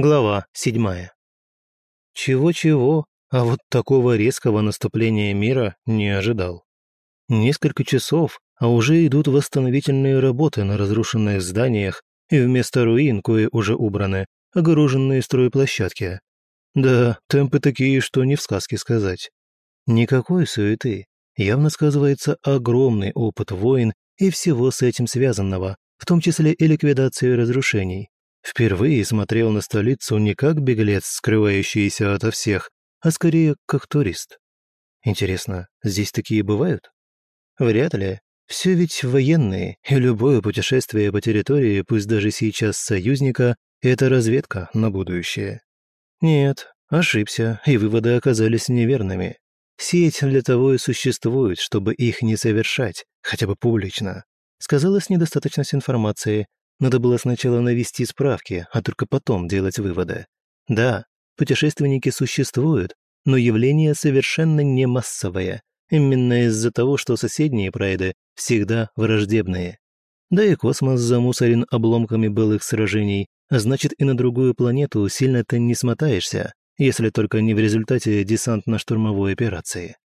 Глава седьмая. Чего-чего, а вот такого резкого наступления мира не ожидал. Несколько часов, а уже идут восстановительные работы на разрушенных зданиях, и вместо руин, кое уже убраны, огороженные стройплощадки. Да, темпы такие, что не в сказке сказать. Никакой суеты. Явно сказывается огромный опыт войн и всего с этим связанного, в том числе и ликвидации разрушений. Впервые смотрел на столицу не как беглец, скрывающийся ото всех, а скорее как турист. Интересно, здесь такие бывают? Вряд ли. Все ведь военные, и любое путешествие по территории, пусть даже сейчас союзника, это разведка на будущее. Нет, ошибся, и выводы оказались неверными. Сеть для того и существует, чтобы их не совершать, хотя бы публично. Сказалась недостаточность информации, надо было сначала навести справки, а только потом делать выводы. Да, путешественники существуют, но явление совершенно не массовое, именно из-за того, что соседние прайды всегда враждебные. Да и космос замусорен обломками былых сражений, а значит и на другую планету сильно ты не смотаешься, если только не в результате десантно-штурмовой операции.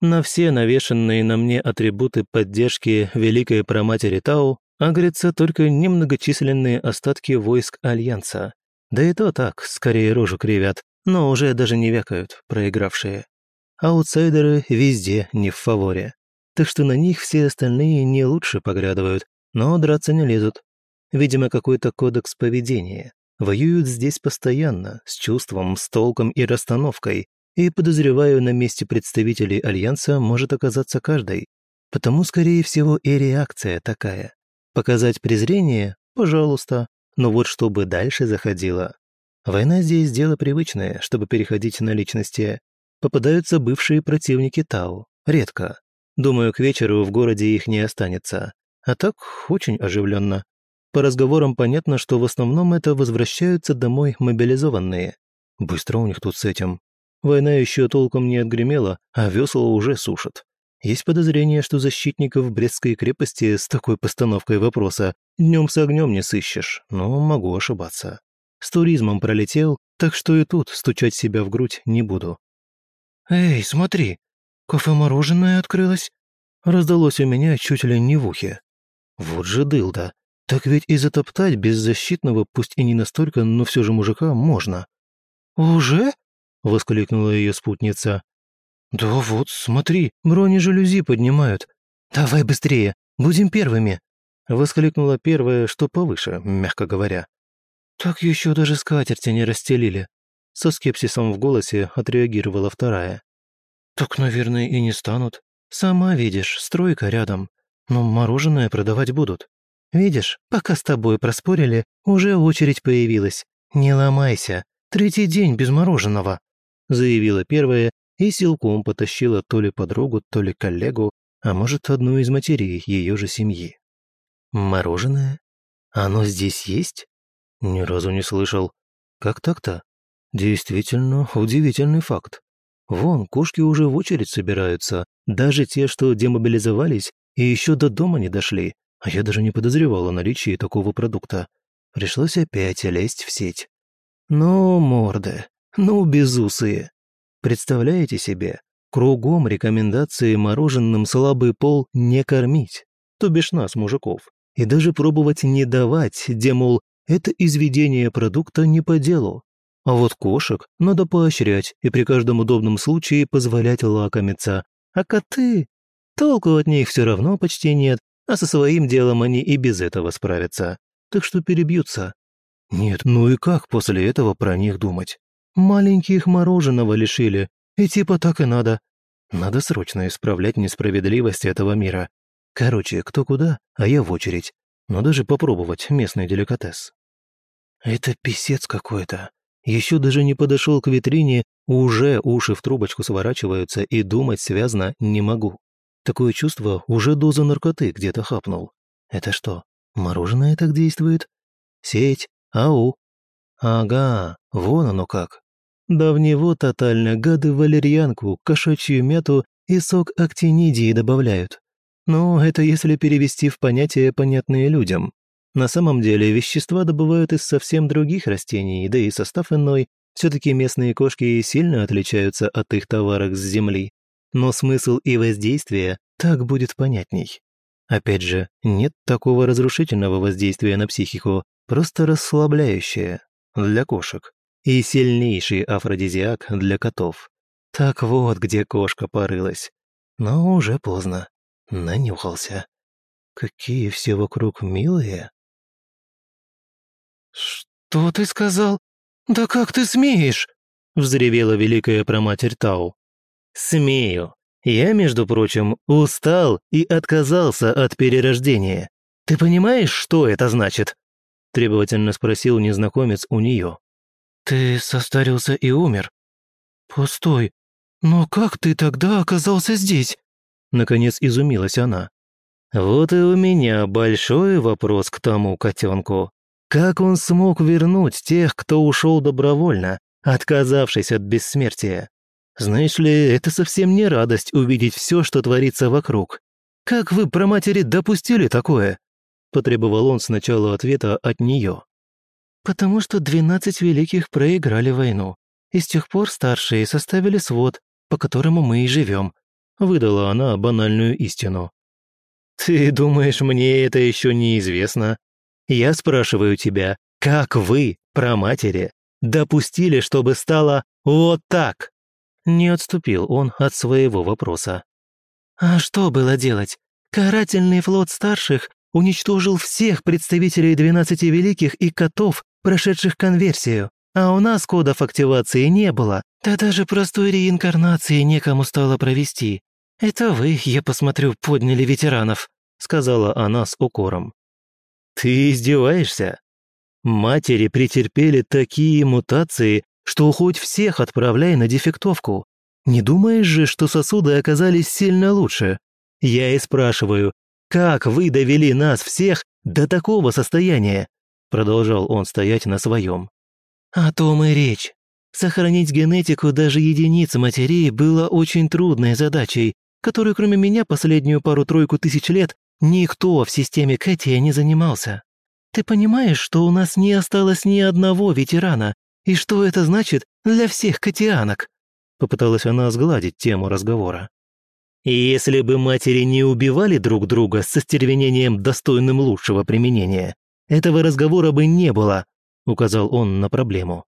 На все навешенные на мне атрибуты поддержки Великой Проматери Тау агрятся только немногочисленные остатки войск Альянса. Да и то так, скорее рожу кривят, но уже даже не вякают, проигравшие. Аутсайдеры везде не в фаворе. Так что на них все остальные не лучше поглядывают, но драться не лезут. Видимо, какой-то кодекс поведения. Воюют здесь постоянно, с чувством, с толком и расстановкой, и, подозреваю, на месте представителей Альянса может оказаться каждый. Потому, скорее всего, и реакция такая. Показать презрение? Пожалуйста. Но вот чтобы дальше заходило. Война здесь дело привычное, чтобы переходить на личности. Попадаются бывшие противники Тау. Редко. Думаю, к вечеру в городе их не останется. А так очень оживленно. По разговорам понятно, что в основном это возвращаются домой мобилизованные. Быстро у них тут с этим. Война еще толком не отгремела, а весла уже сушат. Есть подозрение, что защитников Брестской крепости с такой постановкой вопроса днем с огнем не сыщешь, но могу ошибаться. С туризмом пролетел, так что и тут стучать себя в грудь не буду. «Эй, смотри, кафе-мороженое открылось!» Раздалось у меня чуть ли не в ухе. Вот же дылда. Так ведь и затоптать беззащитного, пусть и не настолько, но все же мужика можно. «Уже?» — воскликнула ее спутница. «Да вот, смотри, бронежалюзи поднимают. Давай быстрее, будем первыми!» Воскликнула первая, что повыше, мягко говоря. «Так еще даже скатерти не расстелили». Со скепсисом в голосе отреагировала вторая. «Так, наверное, и не станут. Сама видишь, стройка рядом. Но мороженое продавать будут. Видишь, пока с тобой проспорили, уже очередь появилась. Не ломайся, третий день без мороженого», заявила первая и силком потащила то ли подругу, то ли коллегу, а может, одну из матерей ее же семьи. «Мороженое? Оно здесь есть?» Ни разу не слышал. Как так-то? Действительно, удивительный факт. Вон, кошки уже в очередь собираются, даже те, что демобилизовались и еще до дома не дошли, а я даже не подозревал о наличии такого продукта. Пришлось опять лезть в сеть. Ну, морды, ну, безусые. Представляете себе, кругом рекомендации мороженым слабый пол не кормить, то бишь нас, мужиков, и даже пробовать не давать, где, мол, это изведение продукта не по делу. А вот кошек надо поощрять и при каждом удобном случае позволять лакомиться. А коты? Толку от них все равно почти нет, а со своим делом они и без этого справятся. Так что перебьются. Нет, ну и как после этого про них думать? Маленьких мороженого лишили, и типа так и надо. Надо срочно исправлять несправедливость этого мира. Короче, кто куда, а я в очередь. Надо же попробовать местный деликатес. Это писец какой-то. Еще даже не подошел к витрине, уже уши в трубочку сворачиваются и думать связно не могу. Такое чувство, уже доза наркоты где-то хапнул. Это что, мороженое так действует? Сеть, ау. Ага, вон оно как. Да в него тотально гады валерьянку, кошачью мяту и сок актинидии добавляют. Ну, это если перевести в понятия, понятные людям. На самом деле вещества добывают из совсем других растений, да и состав иной. Все-таки местные кошки сильно отличаются от их товарок с земли. Но смысл и воздействие так будет понятней. Опять же, нет такого разрушительного воздействия на психику, просто расслабляющее для кошек и сильнейший афродизиак для котов. Так вот, где кошка порылась. Но уже поздно. Нанюхался. Какие все вокруг милые. «Что ты сказал? Да как ты смеешь?» взревела великая проматерь Тау. «Смею. Я, между прочим, устал и отказался от перерождения. Ты понимаешь, что это значит?» Требовательно спросил незнакомец у нее. «Ты состарился и умер?» «Постой, но как ты тогда оказался здесь?» Наконец изумилась она. «Вот и у меня большой вопрос к тому котенку. Как он смог вернуть тех, кто ушел добровольно, отказавшись от бессмертия? Знаешь ли, это совсем не радость увидеть все, что творится вокруг. Как вы, про матери допустили такое?» Потребовал он сначала ответа от нее. «Потому что двенадцать великих проиграли войну, и с тех пор старшие составили свод, по которому мы и живем», выдала она банальную истину. «Ты думаешь, мне это еще неизвестно? Я спрашиваю тебя, как вы, про матери, допустили, чтобы стало вот так?» Не отступил он от своего вопроса. «А что было делать? Карательный флот старших уничтожил всех представителей двенадцати великих и котов, прошедших конверсию, а у нас кодов активации не было, да даже простой реинкарнации некому стало провести. Это вы, я посмотрю, подняли ветеранов», сказала она с укором. «Ты издеваешься? Матери претерпели такие мутации, что хоть всех отправляй на дефектовку. Не думаешь же, что сосуды оказались сильно лучше? Я и спрашиваю, как вы довели нас всех до такого состояния?» Продолжал он стоять на своем. «О том и речь. Сохранить генетику даже единиц матерей было очень трудной задачей, которой кроме меня последнюю пару-тройку тысяч лет никто в системе Кэти не занимался. Ты понимаешь, что у нас не осталось ни одного ветерана, и что это значит для всех катианок?» Попыталась она сгладить тему разговора. Если бы матери не убивали друг друга с остервенением, достойным лучшего применения, этого разговора бы не было, указал он на проблему.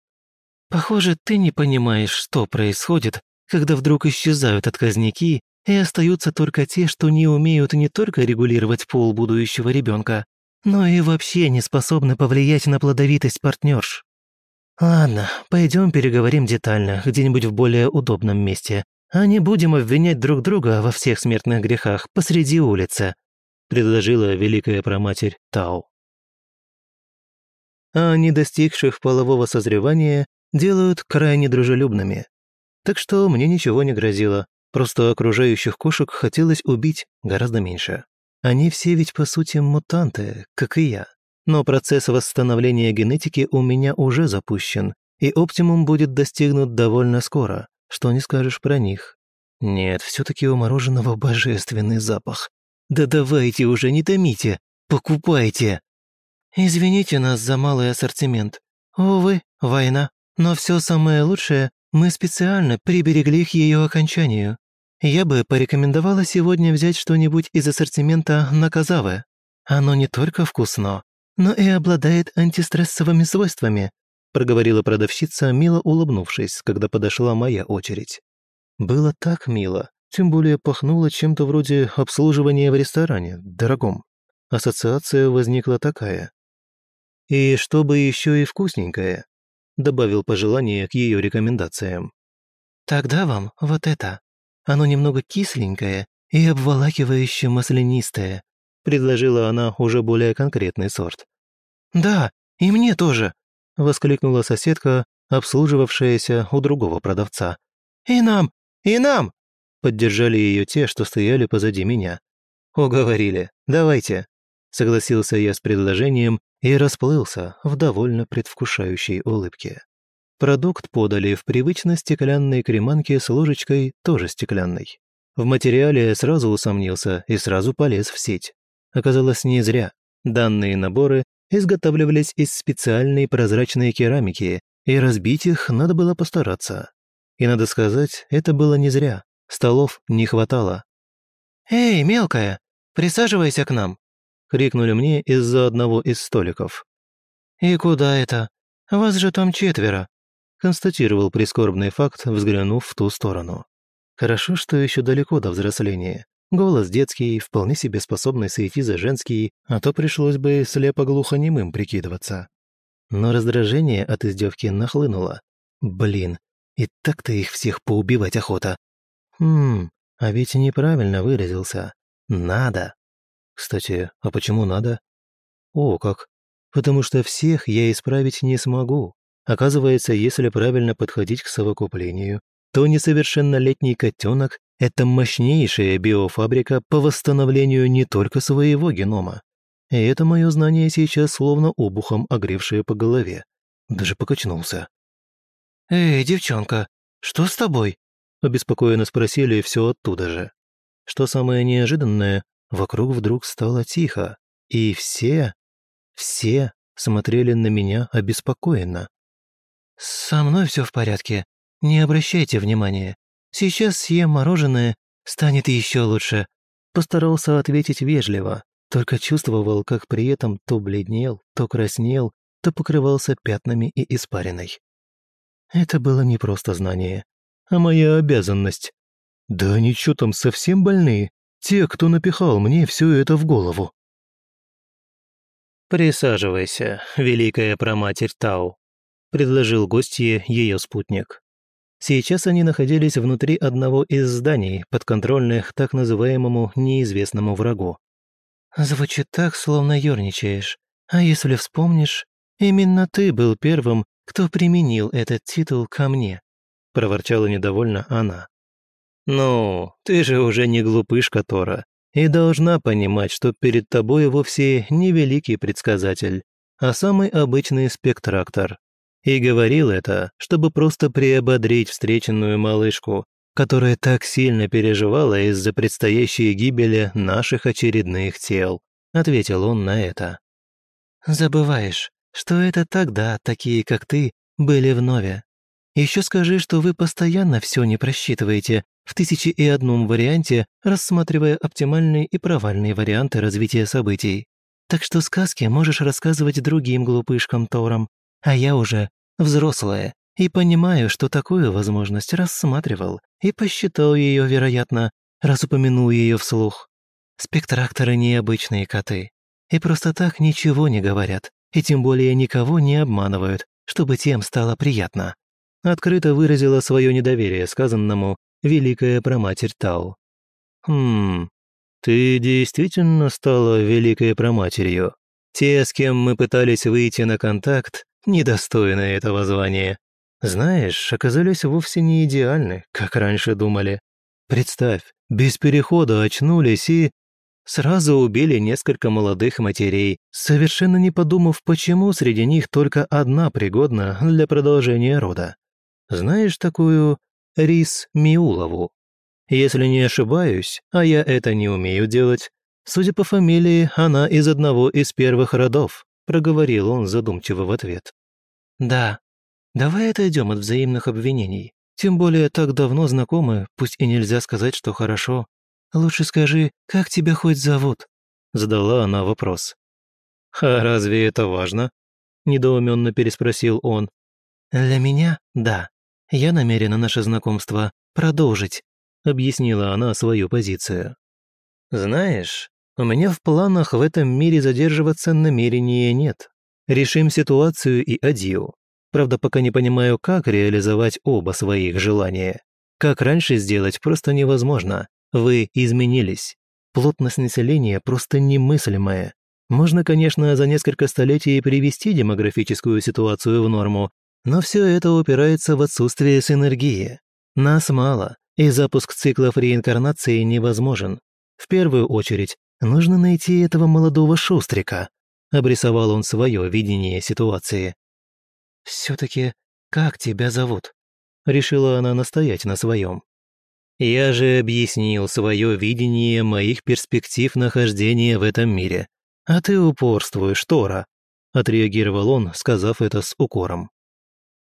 Похоже, ты не понимаешь, что происходит, когда вдруг исчезают отказники и остаются только те, что не умеют не только регулировать пол будущего ребенка, но и вообще не способны повлиять на плодовитость партнерш. Ладно, пойдем переговорим детально, где-нибудь в более удобном месте, а не будем обвинять друг друга во всех смертных грехах посреди улицы», предложила великая проматерь Тау. А не достигших полового созревания делают крайне дружелюбными. Так что мне ничего не грозило, просто окружающих кошек хотелось убить гораздо меньше. Они все ведь по сути мутанты, как и я. Но процесс восстановления генетики у меня уже запущен, и оптимум будет достигнут довольно скоро, что не скажешь про них. Нет, все таки у мороженого божественный запах. Да давайте уже, не томите, покупайте. Извините нас за малый ассортимент. Увы, война. Но все самое лучшее мы специально приберегли к ее окончанию. Я бы порекомендовала сегодня взять что-нибудь из ассортимента Наказавы. Оно не только вкусно, но и обладает антистрессовыми свойствами», проговорила продавщица, мило улыбнувшись, когда подошла моя очередь. Было так мило, тем более пахнуло чем-то вроде обслуживания в ресторане, дорогом. Ассоциация возникла такая. И чтобы еще и вкусненькое добавил пожелание к ее рекомендациям. «Тогда вам вот это. Оно немного кисленькое и обволакивающе маслянистое», предложила она уже более конкретный сорт. «Да, и мне тоже», воскликнула соседка, обслуживавшаяся у другого продавца. «И нам! И нам!» Поддержали ее те, что стояли позади меня. «Уговорили. Давайте», согласился я с предложением и расплылся в довольно предвкушающей улыбке. Продукт подали в привычно стеклянной креманке с ложечкой, тоже стеклянной. В материале сразу усомнился и сразу полез в сеть. Оказалось, не зря. Данные наборы изготавливались из специальной прозрачной керамики, и разбить их надо было постараться. И надо сказать, это было не зря. Столов не хватало. «Эй, мелкая, присаживайся к нам!» — крикнули мне из-за одного из столиков. «И куда это? Вас же там четверо!» — констатировал прискорбный факт, взглянув в ту сторону. Хорошо, что еще далеко до взросления. Голос детский, вполне себе способный сойти за женский, а то пришлось бы слепо-глухонемым прикидываться. Но раздражение от издевки нахлынуло. Блин, и так-то их всех поубивать охота. Хм, а ведь неправильно выразился. Надо. Кстати, а почему надо? О, как. Потому что всех я исправить не смогу. Оказывается, если правильно подходить к совокуплению, то несовершеннолетний котенок – это мощнейшая биофабрика по восстановлению не только своего генома. И это мое знание сейчас словно обухом огревшее по голове. Даже покачнулся. «Эй, девчонка, что с тобой?» – обеспокоенно спросили все оттуда же. Что самое неожиданное, вокруг вдруг стало тихо, и все, все смотрели на меня обеспокоенно. «Со мной все в порядке. «Не обращайте внимания. Сейчас съем мороженое, станет еще лучше». Постарался ответить вежливо, только чувствовал, как при этом то бледнел, то краснел, то покрывался пятнами и испариной. Это было не просто знание, а моя обязанность. Да они что там, совсем больные? Те, кто напихал мне все это в голову. «Присаживайся, великая проматерь Тау», — предложил гостье ее спутник. Сейчас они находились внутри одного из зданий, подконтрольных так называемому неизвестному врагу. «Звучит так, словно ерничаешь. А если вспомнишь, именно ты был первым, кто применил этот титул ко мне», – проворчала недовольно она. «Ну, ты же уже не глупышка, Тора, и должна понимать, что перед тобой вовсе не великий предсказатель, а самый обычный спектрактор, и говорил это, чтобы просто приободрить встреченную малышку, которая так сильно переживала из-за предстоящей гибели наших очередных тел», — ответил он на это. «Забываешь, что это тогда такие, как ты, были в нове. Еще скажи, что вы постоянно все не просчитываете, в тысячи и одном варианте, рассматривая оптимальные и провальные варианты развития событий. Так что сказки можешь рассказывать другим глупышкам Торам, а я уже взрослая и понимаю, что такую возможность рассматривал и посчитал ее, вероятно, раз упомянул ее вслух. Спектракторы необычные коты. И просто так ничего не говорят, и тем более никого не обманывают, чтобы тем стало приятно. Открыто выразила свое недоверие сказанному великая проматерь Тау. «Хм, ты действительно стала великой проматерью. Те, с кем мы пытались выйти на контакт, недостойны этого звания. Знаешь, оказались вовсе не идеальны, как раньше думали. Представь, без перехода очнулись и... Сразу убили несколько молодых матерей, совершенно не подумав, почему среди них только одна пригодна для продолжения рода. Знаешь такую Рис Миулову? Если не ошибаюсь, а я это не умею делать, судя по фамилии, она из одного из первых родов проговорил он задумчиво в ответ. «Да, давай отойдем от взаимных обвинений. Тем более так давно знакомы, пусть и нельзя сказать, что хорошо. Лучше скажи, как тебя хоть зовут?» Задала она вопрос. «А разве это важно?» Недоуменно переспросил он. «Для меня – да. Я намерена наше знакомство продолжить», объяснила она свою позицию. «Знаешь, у меня в планах в этом мире задерживаться намерения нет. Решим ситуацию и адью. Правда, пока не понимаю, как реализовать оба своих желания. Как раньше сделать просто невозможно. Вы изменились. Плотность населения просто немыслимая. Можно, конечно, за несколько столетий привести демографическую ситуацию в норму, но все это упирается в отсутствие синергии. Нас мало, и запуск циклов реинкарнации невозможен. В первую очередь, Нужно найти этого молодого шустрика. Обрисовал он свое видение ситуации. «Все-таки как тебя зовут?» Решила она настоять на своем. «Я же объяснил свое видение моих перспектив нахождения в этом мире. «А ты упорствуешь, Тора», – отреагировал он, сказав это с укором.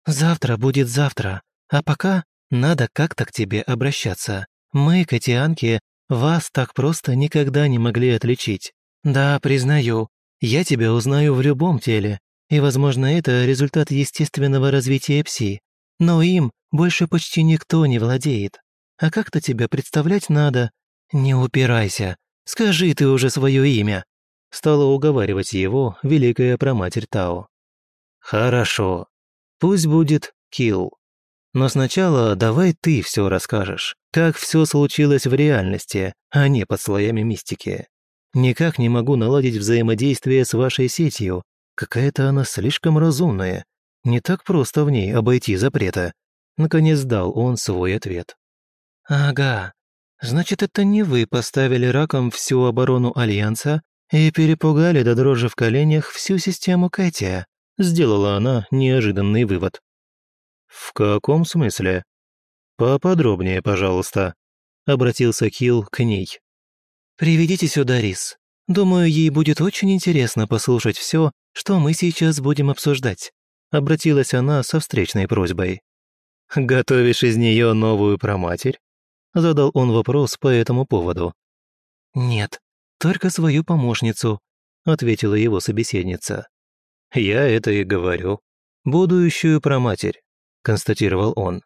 «Завтра будет завтра, а пока надо как-то к тебе обращаться. Мы, котианки, вас так просто никогда не могли отличить. Да, признаю, я тебя узнаю в любом теле, и, возможно, это результат естественного развития пси. Но им больше почти никто не владеет. А как-то тебя представлять надо. Не упирайся. Скажи ты уже свое имя. Стала уговаривать его великая проматерь Тао. Хорошо. Пусть будет Килл. Но сначала давай ты все расскажешь, как все случилось в реальности, а не под слоями мистики. Никак не могу наладить взаимодействие с вашей сетью. Какая-то она слишком разумная. Не так просто в ней обойти запрета. Наконец дал он свой ответ. «Ага, значит, это не вы поставили раком всю оборону Альянса и перепугали до дрожи в коленях всю систему Кэти», сделала она неожиданный вывод. «В каком смысле?» «Поподробнее, пожалуйста», обратился Килл к ней. «Приведите сюда Рис. Думаю, ей будет очень интересно послушать все, что мы сейчас будем обсуждать», обратилась она со встречной просьбой. «Готовишь из нее новую проматерь?» Задал он вопрос по этому поводу. «Нет, только свою помощницу», ответила его собеседница. «Я это и говорю. Будущую проматерь», констатировал он.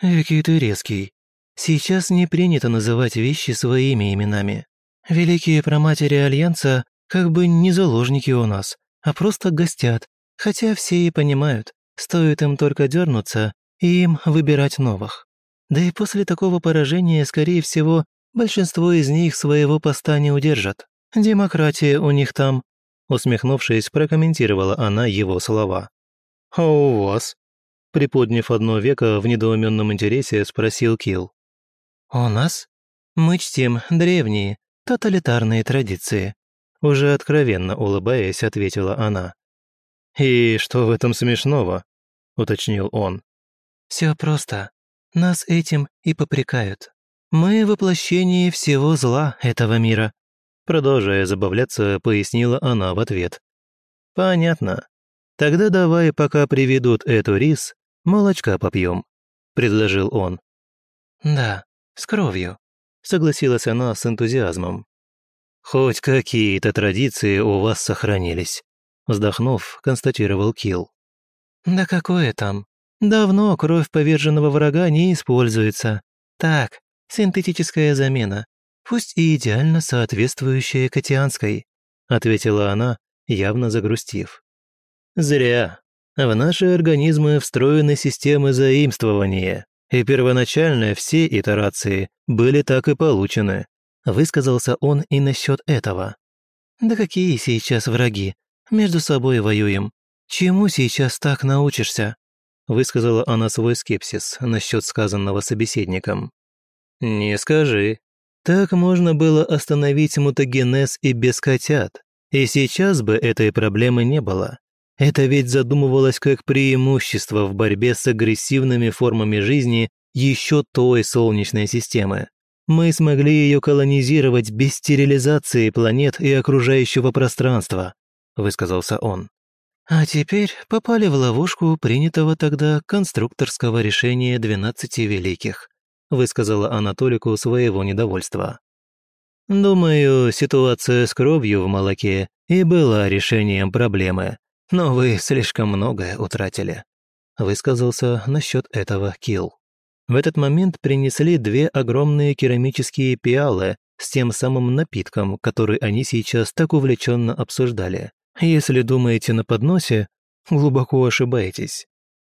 «Экий ты резкий. Сейчас не принято называть вещи своими именами. Великие проматери Альянса как бы не заложники у нас, а просто гостят, хотя все и понимают, стоит им только дернуться, и им выбирать новых. Да и после такого поражения, скорее всего, большинство из них своего поста не удержат. Демократия у них там. Усмехнувшись, прокомментировала она его слова. «А у вас?» Приподняв одно веко в недоуменном интересе, спросил Килл. «У нас? Мы чтим древние, тоталитарные традиции», уже откровенно улыбаясь, ответила она. «И что в этом смешного?» – уточнил он. Все просто. Нас этим и попрекают. Мы воплощение всего зла этого мира. Продолжая забавляться, пояснила она в ответ. Понятно. Тогда давай, пока приведут эту рис, молочка попьем, предложил он. Да, с кровью, согласилась она с энтузиазмом. Хоть какие-то традиции у вас сохранились, вздохнув, констатировал Килл. Да какое там? Давно кровь поверженного врага не используется. Так, синтетическая замена, пусть и идеально соответствующая Катианской», ответила она, явно загрустив. «Зря. В наши организмы встроены системы заимствования, и первоначально все итерации были так и получены», высказался он и насчет этого. «Да какие сейчас враги? Между собой воюем. Чему сейчас так научишься?» высказала она свой скепсис насчет сказанного собеседником. «Не скажи. Так можно было остановить мутагенез и без котят, и сейчас бы этой проблемы не было. Это ведь задумывалось как преимущество в борьбе с агрессивными формами жизни еще той Солнечной системы. Мы смогли ее колонизировать без стерилизации планет и окружающего пространства», высказался он. А теперь попали в ловушку принятого тогда конструкторского решения двенадцати великих, высказала Анатолику своего недовольства. Думаю, ситуация с кровью в молоке и была решением проблемы, но вы слишком многое утратили, высказался насчет этого Килл. В этот момент принесли две огромные керамические пиалы с тем самым напитком, который они сейчас так увлеченно обсуждали. Если думаете на подносе, глубоко ошибаетесь.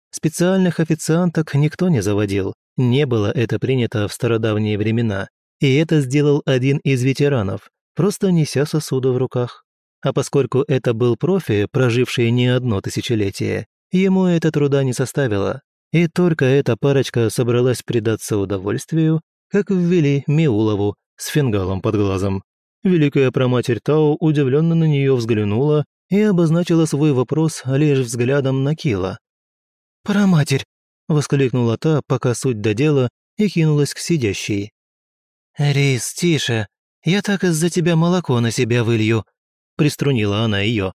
Специальных официанток никто не заводил, не было это принято в стародавние времена, и это сделал один из ветеранов, просто неся сосуды в руках. А поскольку это был профи, проживший не одно тысячелетие, ему это труда не составило. И только эта парочка собралась предаться удовольствию, как ввели Миулову с фингалом под глазом. Великая проматерь Тао удивленно на нее взглянула и обозначила свой вопрос лишь взглядом на Кила. «Проматерь!» – воскликнула та, пока суть до дела, и кинулась к сидящей. «Рис, тише! Я так из-за тебя молоко на себя вылью!» Приструнила она ее.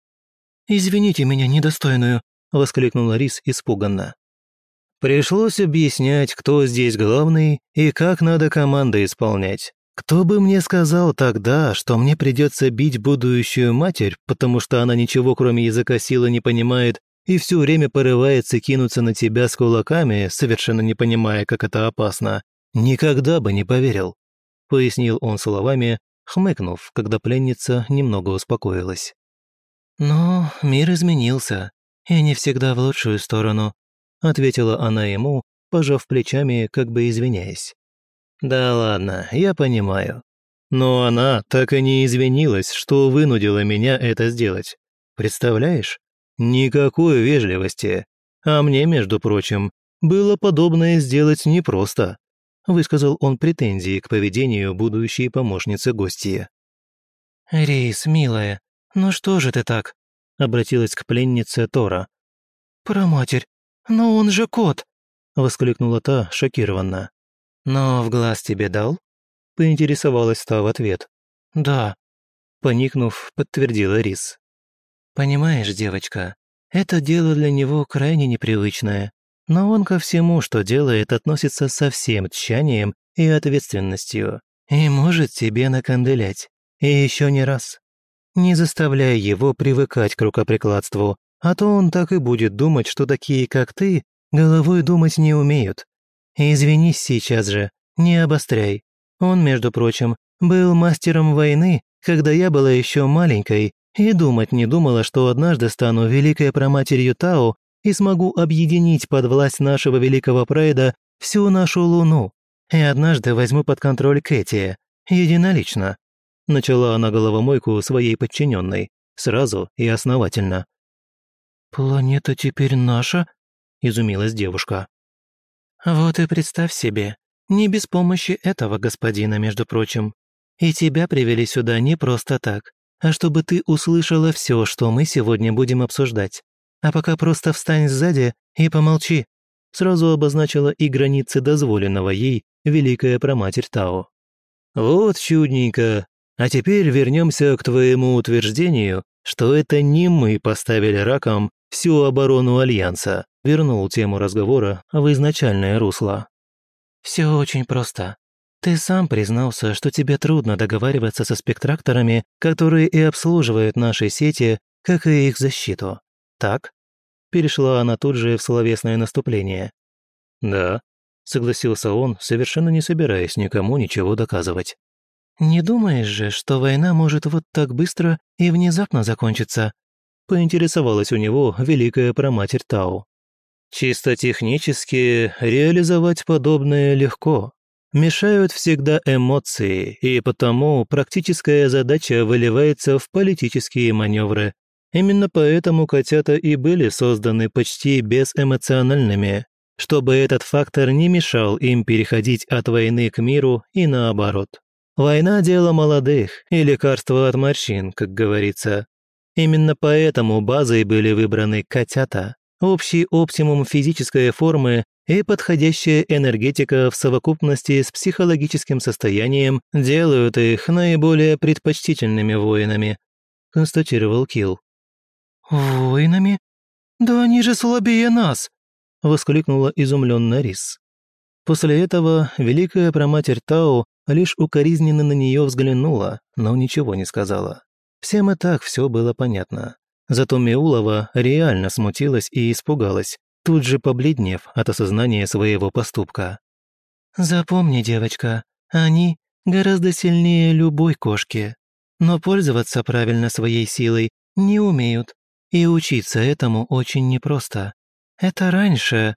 «Извините меня, недостойную», — воскликнула Рис испуганно. Пришлось объяснять, кто здесь главный и как надо команды исполнять. Кто бы мне сказал тогда, что мне придется бить будущую матерь, потому что она ничего кроме языка силы не понимает и все время порывается кинуться на тебя с кулаками, совершенно не понимая, как это опасно, никогда бы не поверил», — пояснил он словами, хмыкнув, когда пленница немного успокоилась. «Но мир изменился, и не всегда в лучшую сторону», — ответила она ему, пожав плечами, как бы извиняясь. «Да ладно, я понимаю. Но она так и не извинилась, что вынудила меня это сделать. Представляешь? Никакой вежливости. А мне, между прочим, было подобное сделать непросто», — высказал он претензии к поведению будущей помощницы гостья. «Рейс, милая, ну что же ты так?» — обратилась к пленнице Тора. «Проматерь, но он же кот!» — воскликнула та шокированно. «Но в глаз тебе дал?» — поинтересовалась та в ответ. «Да», — поникнув, подтвердила Рис. «Понимаешь, девочка, это дело для него крайне непривычное, но он ко всему, что делает, относится со всем тщанием и ответственностью и может тебе наканделять. И еще не раз. Не заставляй его привыкать к рукоприкладству, а то он так и будет думать, что такие, как ты, головой думать не умеют. Извинись сейчас же, не обостряй. Он, между прочим, был мастером войны, когда я была еще маленькой и думать не думала, что однажды стану великой проматерью Тао и смогу объединить под власть нашего великого прайда всю нашу Луну. И однажды возьму под контроль Кэти, единолично. Начала она головомойку своей подчиненной, сразу и основательно. «Планета теперь наша?» – изумилась девушка. «Вот и представь себе, не без помощи этого господина, между прочим. И тебя привели сюда не просто так а чтобы ты услышала все, что мы сегодня будем обсуждать. А пока просто встань сзади и помолчи». Сразу обозначила и границы дозволенного ей великая проматерь Тао. «Вот чудненько. А теперь вернемся к твоему утверждению, что это не мы поставили раком всю оборону Альянса», вернул тему разговора в изначальное русло. «Все очень просто. Ты сам признался, что тебе трудно договариваться со спектракторами, которые и обслуживают наши сети, как и их защиту. Так? Перешла она тут же в словесное наступление. Да, согласился он, совершенно не собираясь никому ничего доказывать. «Не думаешь же, что война может вот так быстро и внезапно закончиться?» поинтересовалась у него великая проматерь Тау. «Чисто технически реализовать подобное легко», мешают всегда эмоции, и потому практическая задача выливается в политические маневры. Именно поэтому котята и были созданы почти безэмоциональными, чтобы этот фактор не мешал им переходить от войны к миру и наоборот. Война – дело молодых, и лекарство от морщин, как говорится. Именно поэтому базой были выбраны котята. Общий оптимум физической формы и подходящая энергетика в совокупности с психологическим состоянием делают их наиболее предпочтительными воинами», – констатировал Килл. «Воинами? Да они же слабее нас!» – воскликнула изумленно Рис. После этого великая проматерь Тау лишь укоризненно на нее взглянула, но ничего не сказала. Всем и так все было понятно. Зато Миулова реально смутилась и испугалась, тут же побледнев от осознания своего поступка. «Запомни, девочка, они гораздо сильнее любой кошки, но пользоваться правильно своей силой не умеют, и учиться этому очень непросто. Это раньше.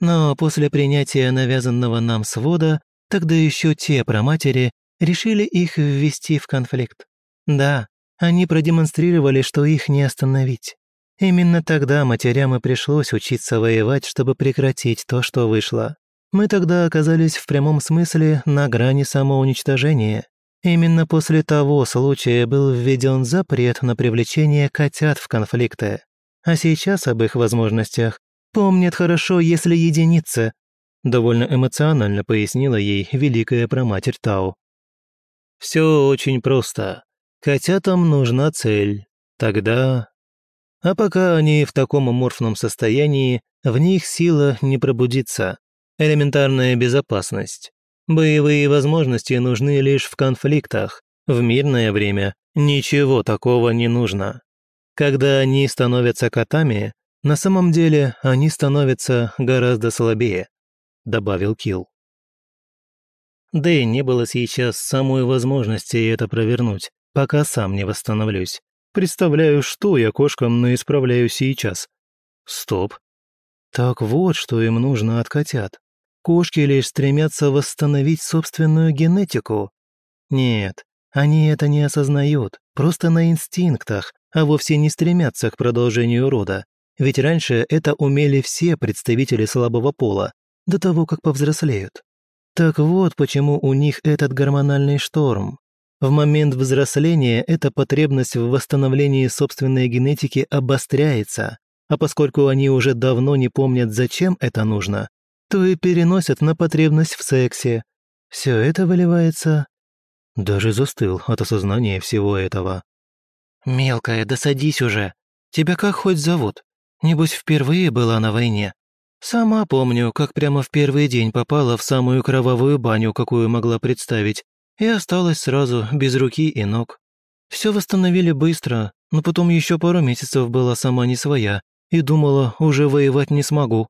Но после принятия навязанного нам свода, тогда еще те проматери решили их ввести в конфликт. Да, они продемонстрировали, что их не остановить. Именно тогда матерям и пришлось учиться воевать, чтобы прекратить то, что вышло. Мы тогда оказались в прямом смысле на грани самоуничтожения. Именно после того случая был введен запрет на привлечение котят в конфликты. А сейчас об их возможностях помнят хорошо, если единицы. Довольно эмоционально пояснила ей великая проматерь Тау. «Все очень просто. Котятам нужна цель. Тогда... А пока они в таком аморфном состоянии, в них сила не пробудится. Элементарная безопасность. Боевые возможности нужны лишь в конфликтах. В мирное время ничего такого не нужно. Когда они становятся котами, на самом деле они становятся гораздо слабее, добавил Килл. Да и не было сейчас самой возможности это провернуть, пока сам не восстановлюсь. Представляю, что я кошкам наисправляю сейчас. Стоп. Так вот, что им нужно от котят. Кошки лишь стремятся восстановить собственную генетику. Нет, они это не осознают, просто на инстинктах, а вовсе не стремятся к продолжению рода. Ведь раньше это умели все представители слабого пола, до того, как повзрослеют. Так вот, почему у них этот гормональный шторм. В момент взросления эта потребность в восстановлении собственной генетики обостряется, а поскольку они уже давно не помнят, зачем это нужно, то и переносят на потребность в сексе. Все это выливается... Даже застыл от осознания всего этого. «Мелкая, да садись уже. Тебя как хоть зовут? Небось, впервые была на войне. Сама помню, как прямо в первый день попала в самую кровавую баню, какую могла представить, и осталась сразу без руки и ног. Все восстановили быстро, но потом еще пару месяцев была сама не своя и думала, уже воевать не смогу.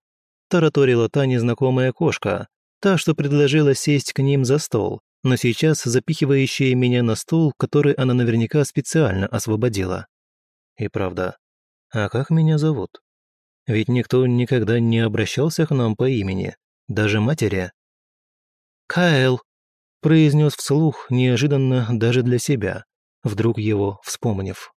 Тараторила та незнакомая кошка, та, что предложила сесть к ним за стол, но сейчас запихивающая меня на стул, который она наверняка специально освободила. И правда, а как меня зовут? Ведь никто никогда не обращался к нам по имени, даже матери. «Кайл», произнес вслух, неожиданно даже для себя, вдруг его вспомнив.